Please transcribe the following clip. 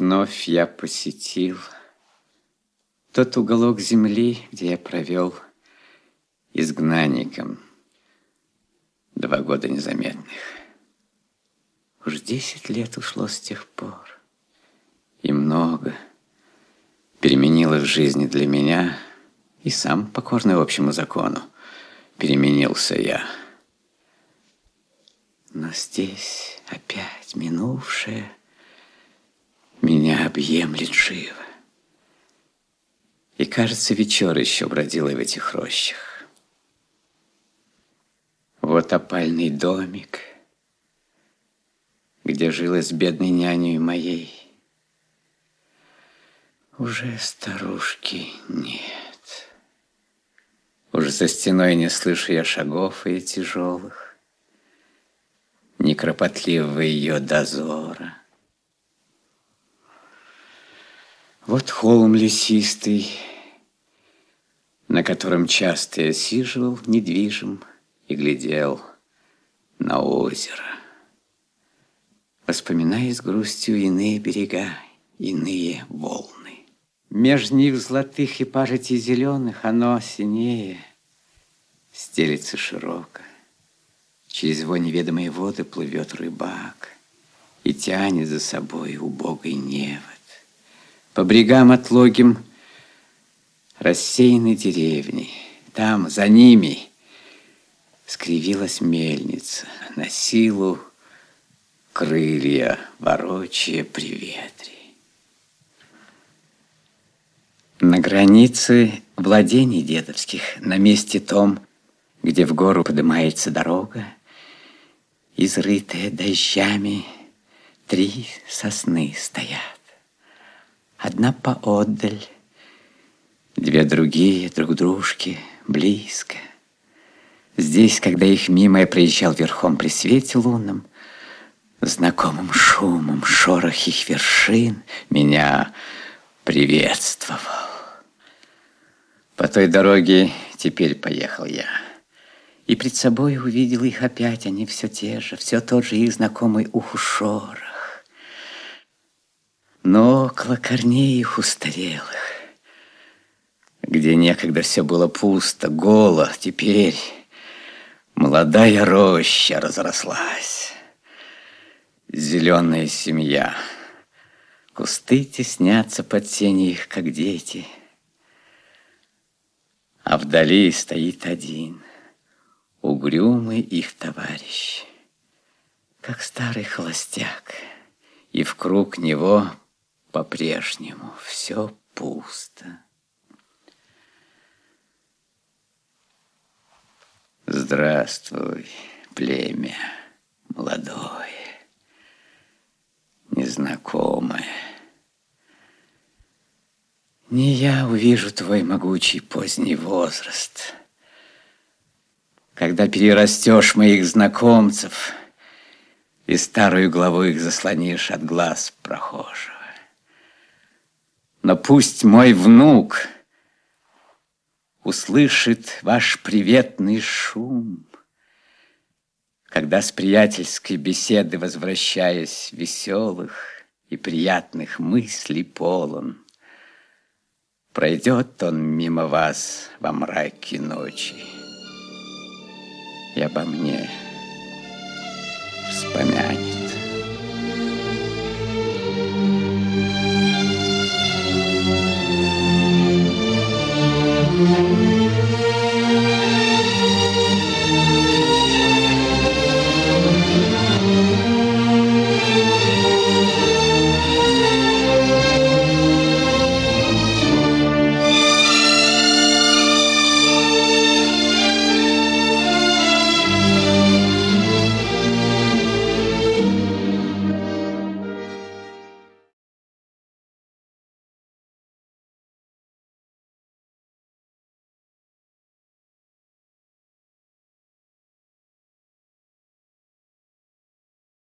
Вновь я посетил тот уголок земли, где я провел изгнанником два года незаметных. Уж десять лет ушло с тех пор, и много переменилось в жизни для меня, и сам, покорный общему закону, переменился я. Но здесь опять минувшее меня объемлет живо. И, кажется, вечер еще бродила в этих рощах. Вот опальный домик, где жила с бедной няней моей. Уже старушки нет. Уже за стеной не слышу я шагов и тяжелых, Ни кропотливого ее дозора. Вот холм лесистый, на котором часто я сиживал недвижим и глядел на озеро, воспоминая с грустью иные берега, иные волны. Меж них золотых и пажити зеленых оно синее, стелится широко. Через его неведомые воды плывет рыбак и тянет за собой убогой невод. По брегам отлогим рассеяны деревни. Там, за ними, скривилась мельница, на силу крылья, ворочая при ветре. На границе владений дедовских, на месте том, где в гору поднимается дорога, изрытая дождями, три сосны стоят. Одна поотдаль, Две другие друг дружки близко. Здесь, когда их мимо я проезжал верхом при свете лунном, Знакомым шумом шорох их вершин Меня приветствовал. По той дороге теперь поехал я. И пред собой увидел их опять, они все те же, все тот же их знакомый уху шорох. Но около корней их устарелых где некогда все было пусто, голо, теперь молодая роща разрослась. Зеленая семья. Кусты теснятся под тени их, как дети. А вдали стоит один, угрюмый их товарищ, как старый холостяк, и в круг него по-прежнему все пусто. Здравствуй, племя молодое, незнакомое. Не я увижу твой могучий поздний возраст, Когда перерастешь моих знакомцев И старую главу их заслонишь от глаз прохожего. Но пусть мой внук — услышит ваш приветный шум. Когда с приятельской беседы, возвращаясь веселых и приятных мыслей полон, Пройдет он мимо вас во мраке ночи, И обо мне вспомянет.